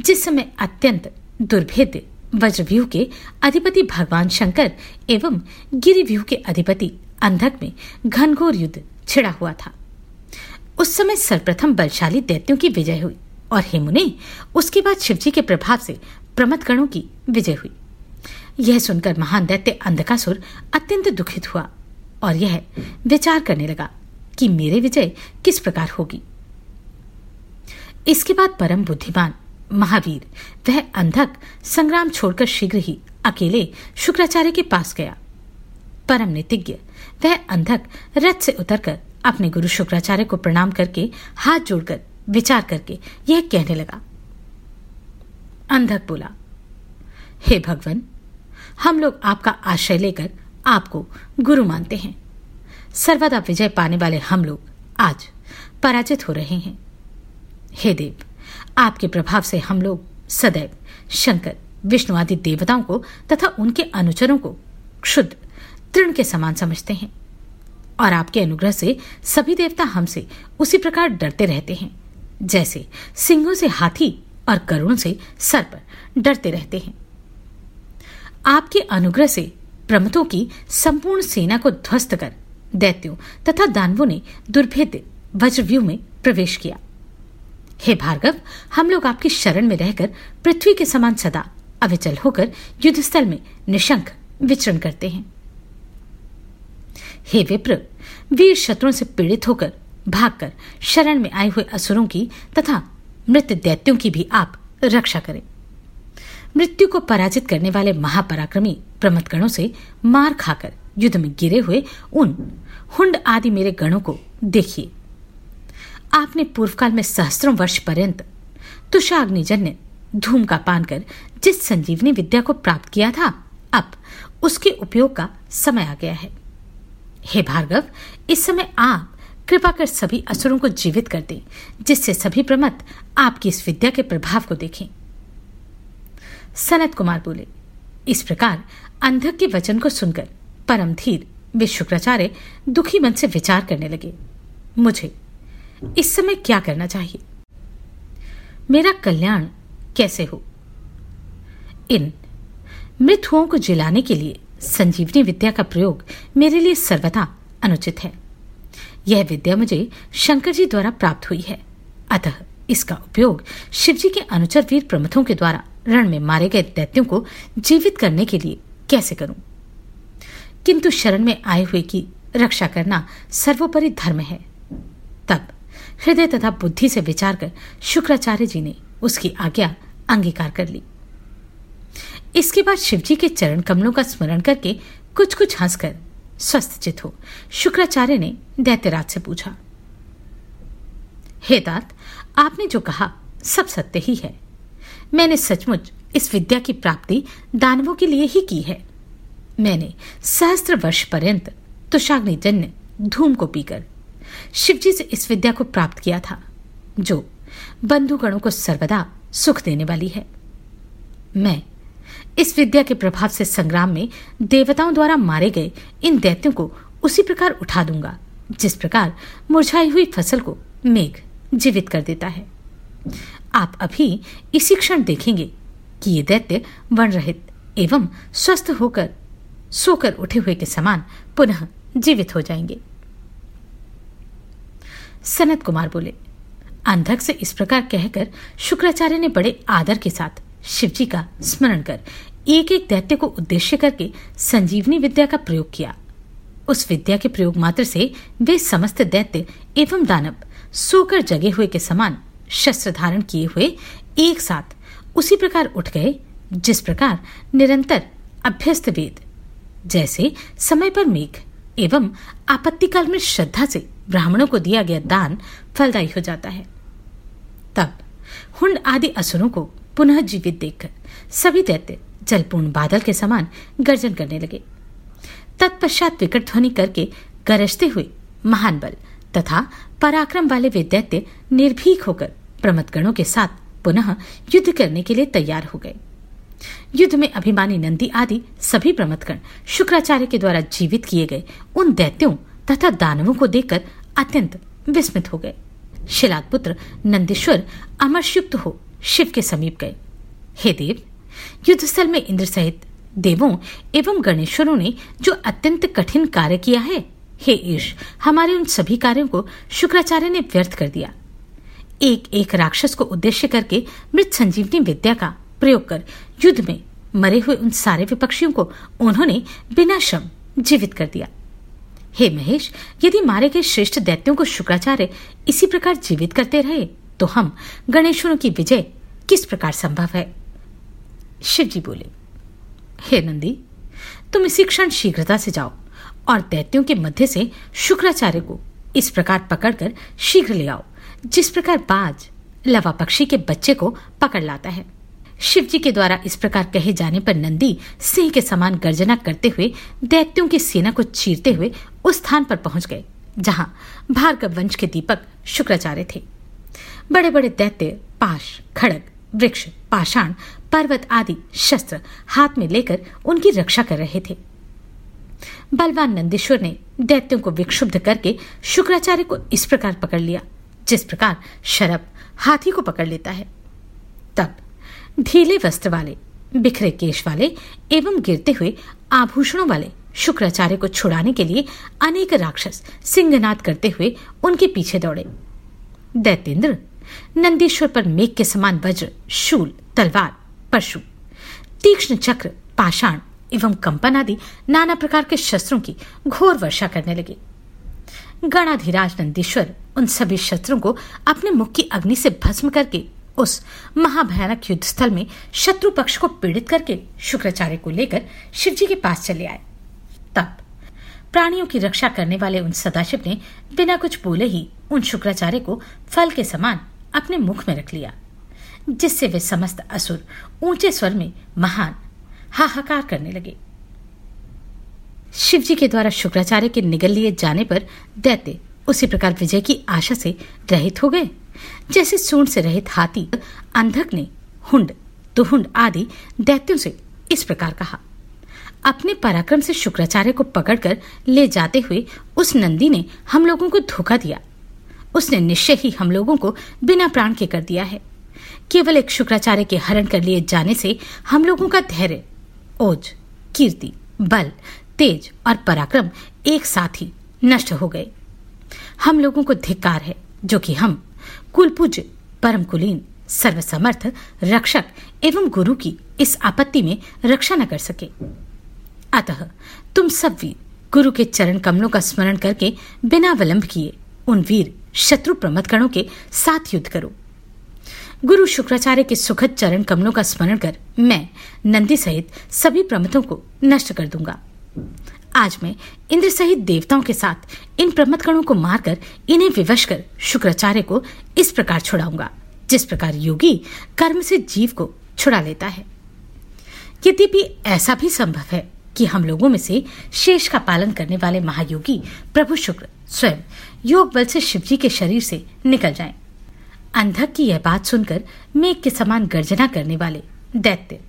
जिस समय अत्यंत दुर्भेद्य वज्रव्यूह के अधिपति भगवान शंकर एवं गिरिव्यूह के अधिपति अंधक में घनघोर युद्ध छिड़ा हुआ था। उस समय सर्वप्रथम बलशाली दैत्यों की विजय हुई और हेमुने उसके बाद शिवजी के प्रभाव से प्रमथ गणों की विजय हुई। यह सुनकर महान दैत्य अंधकासुर अत्यंत दुखित हुआ और यह विचार करने लगा कि मेरे विजय किस प्रकार होगी। इसके बाद परम बुद्धिमान महावीर। वह अंधक संग्राम छोड़कर शीघ्र ही अकेले शुक्राचार्य के पास गया। परम नितिज्ञ, वह अंधक रथ से उतरकर अपने गुरु शुक्राचार्य को प्रणाम करके हाथ जोड़कर विचार करके यह कहने लगा। अंधक बोला, हे भगवान, हम लोग आपका आश्रय लेकर आपको गुरु मानते हैं। सर्वदा विजय पाने वाले हम लोग आज पराजित हो रहे हैं। हे देव आपके प्रभाव से हम लोग सदैव शंकर, विष्णु आदि देवताओं को तथा उनके अनुचरों को क्षुद्र, तृण के समान समझते हैं और आपके अनुग्रह से सभी देवता हमसे उसी प्रकार डरते रहते हैं। जैसे सिंहों से हाथी और करुण से सर्प डरते रहते हैं। आपके अनुग्रह से प्रमतों की संपूर्ण सेना को ध्वस्त कर दैत्यों तथा दानवों ने दुर्भेद्य वज्रव्यूह में प्रवेश किया। हे भार्गव, हम लोग आपकी शरण में रहकर पृथ्वी के समान सदा अविचल होकर युद्धस्थल में निशंक विचरण करते हैं। हे विप्र, वीर शत्रुओं से पीड़ित होकर भागकर शरण में आए हुए असुरों की तथा मृत दैत्यों की भी आप रक्षा करें। मृत्यु को पराजित करने वाले महापराक्रमी प्रमथ गणों से मार खाकर युद्ध में गिरे हुए उन हुंड आदि मेरे गणों को देखिए। आपने पूर्वकाल में सहस्त्रों वर्ष पर्यंत तुषाग्निजन्य धूम का पान कर जिस संजीवनी विद्या को प्राप्त किया था, अब उसके उपयोग का समय आ गया है। हे भार्गव, इस समय आप कृपा कर सभी असुरों को जीवित कर दें, जिससे सभी प्रमत आपकी इस विद्या के प्रभाव को देखें। सनत कुमार बोले, इस प्रकार अंधक के वचन को सुनकर परम धीर वे शुक्राचार्य दुखी मन से विचार करने लगे। मुझे इस समय क्या करना चाहिए? मेरा कल्याण कैसे हो? इन, मृत हुओं को जिलाने के लिए संजीवनी विद्या का प्रयोग मेरे लिए सर्वथा अनुचित है। यह विद्या मुझे शंकर जी द्वारा प्राप्त हुई है। अतः इसका उपयोग शिवजी के अनुचर वीर प्रमथों के द्वारा रण में मारे गए दैत्यों को जीवित करने के लिए कैसे करूँ? किंतु शरण में आए हुए की रक्षा करना सर्वोपरि धर्म है। हृदय तथा बुद्धि से विचार कर शुक्राचार्य जी ने उसकी आज्ञा अंगीकार कर ली। इसके बाद शिवजी के चरण कमलों का स्मरण करके कुछ कुछ हंसकर स्वस्थ चित हो शुक्राचार्य ने दैत्यराज से पूछा, हे तात आपने जो कहा सब सत्य ही है। मैंने सचमुच इस विद्या की प्राप्ति दानवों के लिए ही की है। मैंने सहस्त्र वर्ष पर्यंत तुषाग्निजन्य धूम को पीकर शिवजी से इस विद्या को प्राप्त किया था, जो बंधुगणों को सर्वदा सुख देने वाली है। मैं इस विद्या के प्रभाव से संग्राम में देवताओं द्वारा मारे गए इन दैत्यों को उसी प्रकार उठा दूँगा, जिस प्रकार मुरझाई हुई फ़सल को मेघ जीवित कर देता है। आप अभी इसी क्षण देखेंगे कि ये दैत्य वन रहित एवं स्वस्थ होकर, सोकर उठे हुए के समान पुनः जीवित हो जाएँगे। सनत कुमार बोले। अंधक से इस प्रकार कहकर शुक्राचार्य ने बड़े आदर के साथ शिवजी का स्मरण कर एक एक दैत्य को उद्देश्य करके संजीवनी विद्या का प्रयोग किया। उस विद्या के प्रयोग मात्र से वे समस्त दैत्य एवं दानव सोकर जगे हुए के समान शस्त्र धारण किए हुए एक साथ उसी प्रकार उठ गए, जिस प्रकार निरंतर अभ्यस्त वेद, जैसे समय पर मेघ एवं आपत्ति काल में श्रद्धा से ब्राह्मणों को दिया गया दान फलदायी हो जाता है। तब हुंड आदि असुरों को पुनः जीवित देखकर सभी दैत्य जलपूर्ण बादल के समान गर्जन करने लगे। तत्पश्चात विकट ध्वनि करके गरजते हुए महान बल तथा पराक्रम वाले वे दैत्य निर्भीक होकर प्रमदगणों के साथ पुनः युद्ध करने के लिए तैयार हो गए। युद्ध में अभिमानी नंदी आदि सभी प्रमथगण शुक्राचार्य के द्वारा जीवित किए गए उन दैत्यों तथा दानवों को देखकर अत्यंत विस्मित हो गए। शिलाद पुत्र नंदीश्वर अमरशुक्त हो शिव के समीप गए। हे देव, युद्धस्थल में इंद्र सहित देवों एवं गणेश्वरों ने जो अत्यंत कठिन कार्य किया है, हे ईश, हमारे उन सभी कार्यों को शुक्राचार्य ने व्यर्थ कर दिया। एक एक राक्षस को उद्देश्य करके मृत संजीवनी विद्या का प्रयोग कर युद्ध में मरे हुए उन सारे विपक्षियों को उन्होंने बिना श्रम जीवित कर दिया। हे महेश, यदि मारे गए श्रेष्ठ दैत्यों को शुक्राचार्य इसी प्रकार जीवित करते रहे तो हम गणेश्वरों की विजय किस प्रकार संभव है? शिव जी बोले, हे नंदी, तुम इसी क्षण शीघ्रता से जाओ और दैत्यों के मध्य से शुक्राचार्य को इस प्रकार पकड़कर शीघ्र ले आओ, जिस प्रकार बाज लवा पक्षी के बच्चे को पकड़ लाता है। शिव जी के द्वारा इस प्रकार कहे जाने पर नंदी सिंह के समान गर्जना करते हुए दैत्यों की सेना को चीरते हुए उस स्थान पर पहुँच गए, जहाँ भार्गव वंश के दीपक शुक्राचार्य थे। बड़े बड़े दैत्य, पाश, खड़ग, वृक्ष, पाषाण, पर्वत आदि शस्त्र हाथ में लेकर उनकी रक्षा कर रहे थे। बलवान नंदीश्वर ने दैत्यों को विक्षुब्ध करके शुक्राचार्य को इस प्रकार पकड़ लिया, जिस प्रकार शरब हाथी को पकड़ लेता है। तब ढीले वस्त्र वाले, बिखरे केश वाले एवं गिरते हुए आभूषणों वाले शुक्राचार्य को छुड़ाने के लिए अनेक राक्षस सिंहनाद करते हुए उनके पीछे दौड़े। दैत्येंद्र, नंदीश्वर पर मेघ के समान वज्र, शूल, तलवार, परशु, तीक्ष्ण चक्र, पाषाण एवं कंपन आदि नाना प्रकार के शस्त्रों की घोर वर्षा करने लगे। गणाधिराज नंदीश्वर उन सभी शस्त्रों को अपने मुख की अग्नि से भस्म करके उस महाभयानक युद्ध स्थल में शत्रु पक्ष को पीड़ित करके शुक्राचार्य को लेकर शिवजी के पास चले आए। तब। प्राणियों की रक्षा करने वाले उन सदाशिव ने बिना कुछ बोले ही उन शुक्राचार्य को फल के समान अपने मुख में रख लिया, जिससे वे समस्त असुर ऊँचे स्वर में महान, हाहाकार करने लगे। शिवजी के द्वारा शुक्राचार्य के निगल लिए जाने पर दैत्य उसी प्रकार विजय की आशा से रहित हो गए, जैसे सूंड से रहित हाथी, अंधक ने हुंड, दुहुंड आदि दैत्यों से इस प्रकार कहा। अपने पराक्रम से शुक्राचार्य को पकड़कर ले जाते हुए उस नंदी ने हम लोगों को धोखा दिया। उसने निश्चय ही हम लोगों को बिना प्राण के कर दिया है। केवल एक शुक्राचार्य के हरण कर लिए जाने से हम लोगों का धैर्य, ओज, कीर्ति, बल, तेज और पराक्रम एक साथ ही नष्ट हो गए। हम लोगों को धिक्कार है, जो कि हम कुलपूज्य परम कुलीन सर्वसमर्थ, रक्षक एवं गुरु की इस आपत्ति में रक्षा न कर सके। अतः तुम सब वीर गुरु के चरण कमलों का स्मरण करके बिना विलंब किए उन वीर शत्रु प्रमथ गणों के साथ युद्ध करो। गुरु शुक्राचार्य के सुखद चरण कमलों का स्मरण कर मैं नंदी सहित सभी प्रमथों को नष्ट कर दूँगा। आज मैं इंद्र सहित देवताओं के साथ इन प्रमथ गणों को मारकर इन्हें विवश कर शुक्राचार्य को इस प्रकार छुड़ाऊँगा, जिस प्रकार योगी कर्म से जीव को छुड़ा लेता है। यद्यपि ऐसा भी संभव है कि हम लोगों में से शेष का पालन करने वाले महायोगी प्रभु शुक्र स्वयं योग बल से शिवजी के शरीर से निकल जाएँ। अंधक की यह बात सुनकर मेघ के समान गर्जना करने वाले दैत्य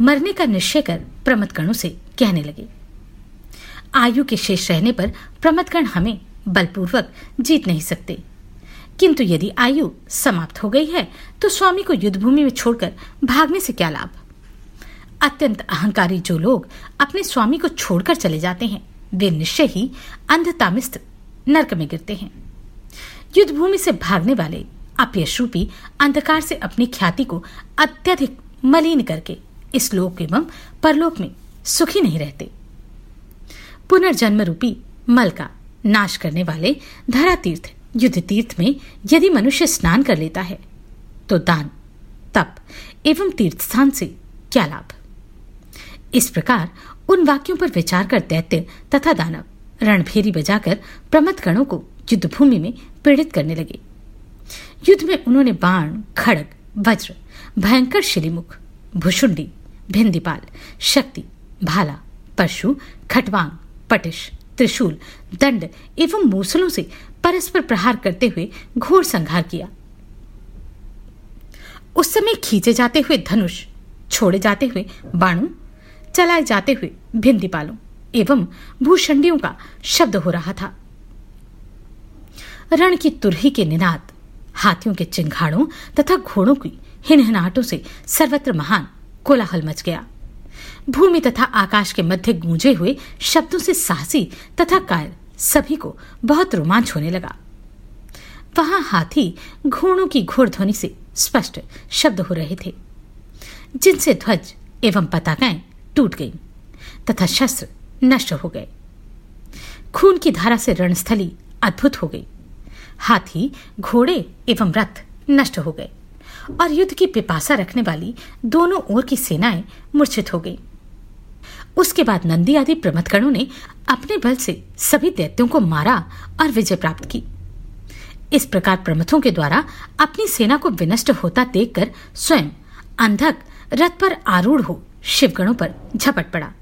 मरने का निश्चय कर प्रमथगणों से कहने लगे। आयु के शेष रहने पर प्रमथगण हमें बलपूर्वक जीत नहीं सकते। किंतु यदि आयु समाप्त हो गई है तो स्वामी को युद्धभूमि में छोड़कर भागने से क्या लाभ? अत्यंत अहंकारी जो लोग अपने स्वामी को छोड़कर चले जाते हैं, वे निश्चय ही अंधतामिस्त नरक में गिरते हैं। युद्ध भूमि से भागने वाले अपयश रूपी अंधकार से अपनी ख्याति को अत्यधिक मलिन करके इस लोक एवं परलोक में सुखी नहीं रहते। पुनर्जन्म रूपी मल का नाश करने वाले धरा तीर्थ युद्ध तीर्थ में यदि मनुष्य स्नान कर लेता है तो दान, तप एवं तीर्थ स्थान से क्या लाभ? इस प्रकार उन वाक्यों पर विचार कर दैत्य तथा दानव रणभेरी बजाकर प्रमथ गणों को युद्ध भूमि में पीड़ित करने लगे। युद्ध में उन्होंने बाण, खड़ग, वज्र, भयंकर शिलीमुख भुषुंडी भिंदीपाल, शक्ति, भाला, परशु, खटवांग, पटिश, त्रिशूल, दंड एवं मूसलों से परस्पर प्रहार करते हुए घोर संघार किया। उस समय खींचे जाते हुए धनुष, छोड़े जाते हुए बाणु चलाए जाते हुए भिंदीपालों एवं भूषंडियों का शब्द हो रहा था। रण की तुरही के निनाद, हाथियों के चिंगाड़ों तथा घोड़ों की हिनहिनाहटों से सर्वत्र महान कोलाहल मच गया। भूमि तथा आकाश के मध्य गूंजे हुए शब्दों से साहसी तथा कायर सभी को बहुत रोमांच होने लगा। वहाँ हाथी घोड़ों की घोड़ ध्वनि से स्पष्ट शब्द हो रहे थे, जिनसे ध्वज एवं पताकाएँ टूट गई, तथा शस्त्र नष्ट हो गए। खून की धारा से रणस्थली अद्भुत हो गई। हाथी, घोड़े एवं रथ नष्ट हो गए और युद्ध की पिपासा रखने वाली दोनों ओर की सेनाएँ मूर्छित हो गई। उसके बाद नंदी आदि प्रमथगणों ने अपने बल से सभी दैत्यों को मारा और विजय प्राप्त की। इस प्रकार प्रमथों के द्वारा अपनी सेना को विनष्ट होता देखकर स्वयं अंधक रथ पर आरूढ़ हो शिवगणों पर झपट पड़ा।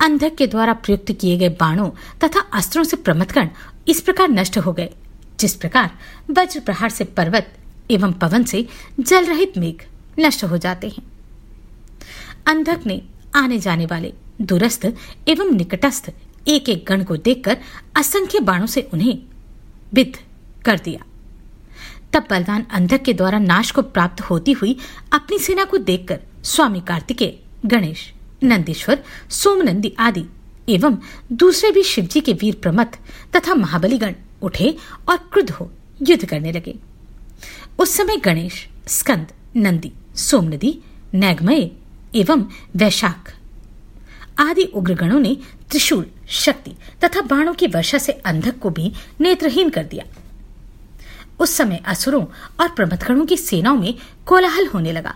अंधक के द्वारा प्रयुक्त किए गए बाणों तथा अस्त्रों से प्रमथगण इस प्रकार नष्ट हो गए, जिस प्रकार वज्र प्रहार से पर्वत एवं पवन से जल रहित मेघ नष्ट हो जाते हैं। अंधक ने आने जाने वाले दूरस्थ एवं निकटस्थ एक एक गण को देखकर असंख्य बाणों से उन्हें विद्ध कर दिया। तब बलवान अंधक के द्वारा नाश को प्राप्त होती हुई अपनी सेना को देखकर स्वामी कार्तिकेय गणेश, नंदीश्वर, सोमनंदी आदि, एवं दूसरे भी शिवजी के वीर प्रमथ तथा महाबलीगण उठे और क्रुद्ध हो युद्ध करने लगे। उस समय गणेश, स्कंद, नंदी, सोमनदी, नैगमय एवं वैशाख आदि उग्रगणों ने त्रिशूल, शक्ति तथा बाणों की वर्षा से अंधक को भी नेत्रहीन कर दिया। उस समय असुरों और प्रमथगणों की सेनाओं में कोलाहल होने लगा।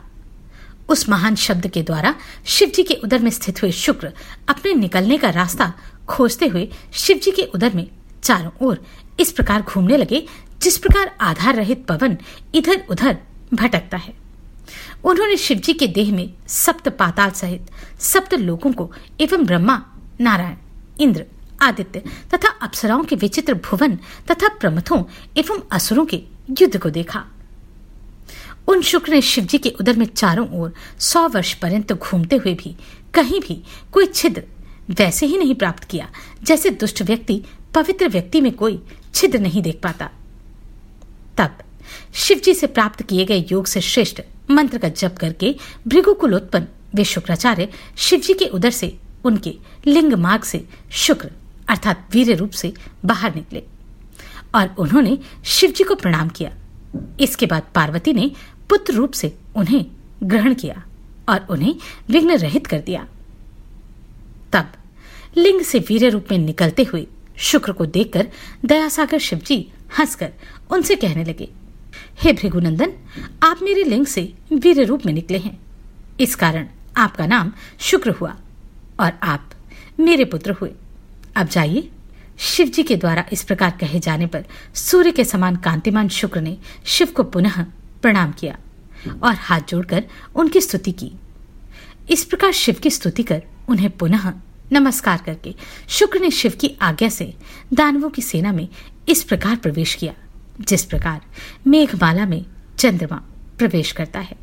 उस महान शब्द के द्वारा शिव जी के उदर में स्थित हुए शुक्र अपने निकलने का रास्ता खोजते हुए शिव जी के उदर में चारों ओर इस प्रकार घूमने लगे, जिस प्रकार आधार रहित पवन इधर उधर भटकता है। उन्होंने शिवजी के देह में सप्त पाताल सहित सप्त लोगों को एवं ब्रह्मा, नारायण, इंद्र, आदित्य तथा अप्सराओं के विचित्र भुवन तथा प्रमथों एवं असुरों के युद्ध को देखा। उन शुक्र ने शिवजी के उदर में चारों ओर सौ वर्ष पर्यंत घूमते हुए भी कहीं भी कोई छिद्र वैसे ही नहीं प्राप्त किया, जैसे दुष्ट व्यक्ति पवित्र व्यक्ति में कोई छिद्र नहीं देख पाता। तब शिवजी से प्राप्त किए गए योग से श्रेष्ठ मंत्र का जप करके भृगुकुलोत्पन्न वे शुक्राचार्य शिवजी के उदर से उनके लिंग मार्ग से शुक्र अर्थात वीर रूप से बाहर निकले और उन्होंने शिवजी को प्रणाम किया। इसके बाद पार्वती ने पुत्र रूप से उन्हें ग्रहण किया और उन्हें विघ्न रहित कर दिया। तब लिंग से वीर रूप में निकलते हुए शुक्र को देखकर दयासागर शिवजी हंसकर उनसे कहने लगे, हे भृगुनंदन, आप मेरे लिंग से वीर रूप में निकले हैं। इस कारण आपका नाम शुक्र हुआ और आप मेरे पुत्र हुए। अब जाइए शिव जी के द्वारा इस प्रकार कहे जाने पर सूर्य के समान कांतिमान शुक्र ने शिव को पुनः प्रणाम किया और हाथ जोड़कर उनकी स्तुति की। इस प्रकार शिव की स्तुति कर उन्हें पुनः नमस्कार करके शुक्र ने शिव की आज्ञा से दानवों की सेना में इस प्रकार प्रवेश किया, जिस प्रकार मेघमाला में चंद्रमा प्रवेश करता है।